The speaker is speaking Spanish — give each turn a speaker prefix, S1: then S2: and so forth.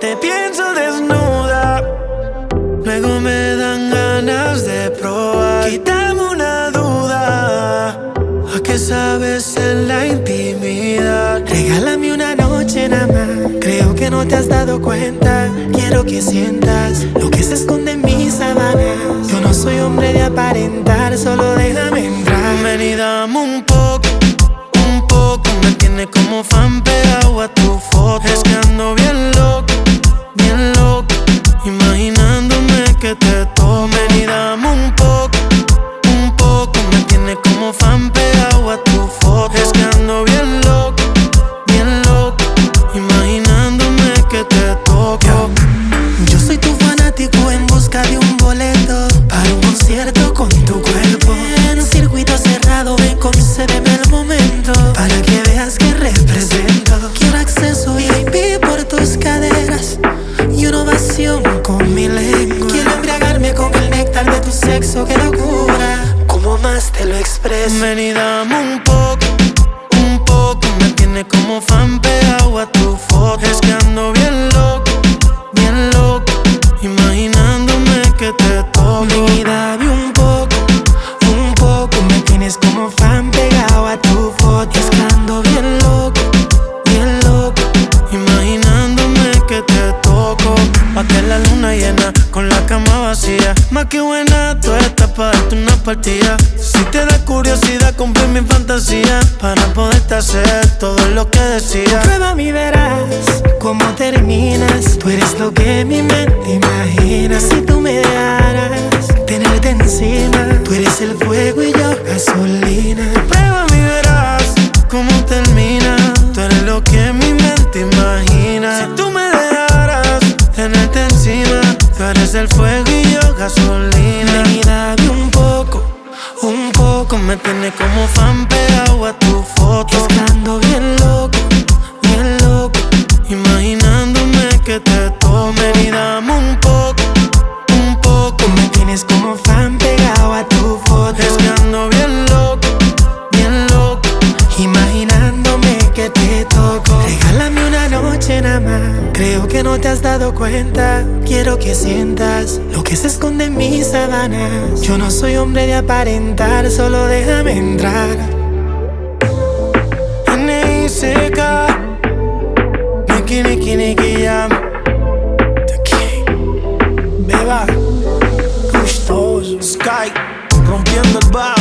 S1: Te pienso desnuda, luego me dan ganas de probar. Quítame una duda, ¿a qué sabes en la intimidad?
S2: Regálame una noche nada más. Creo que no te has dado cuenta. Quiero que sientas lo que se esconde en mis sábanas. Yo no soy hombre de aparentar, solo déjame entrar.
S1: Ven un poco, un poco. Me tiene como fan que te tomen y dame un poco, un poco. Me tiene como fan pegado a tu foto. Es que ando bien loco, bien loco. Imaginándome que te toco.
S2: Yo soy tu fanático en busca de un boleto para un concierto con tu cuerpo. Qué locura. ¿Cómo más te lo expreso?
S1: Ven Más que buena, tú estás para darte una partida. Si te da curiosidad, cumple mi fantasía. Para poderte hacer todo lo que decía.
S2: Prueba mi verás cómo terminas. Tú eres lo que mi mente imagina.
S1: Eres el fuego gasolina.
S2: Un poco, un poco.
S1: Me tiene como fan pegado a tu foto. Es
S2: que ando bien loco, bien loco.
S1: Imaginándome que te tomen y dame un poco, un poco.
S2: Me tienes como te has dado cuenta, quiero que sientas lo que se esconde en mis sábanas. Yo no soy hombre de aparentar, solo déjame entrar.
S1: N.I.C.K. Niki, niki, niki, yam. Beba,
S2: gustoso,
S1: Sky, rompiendo el bar.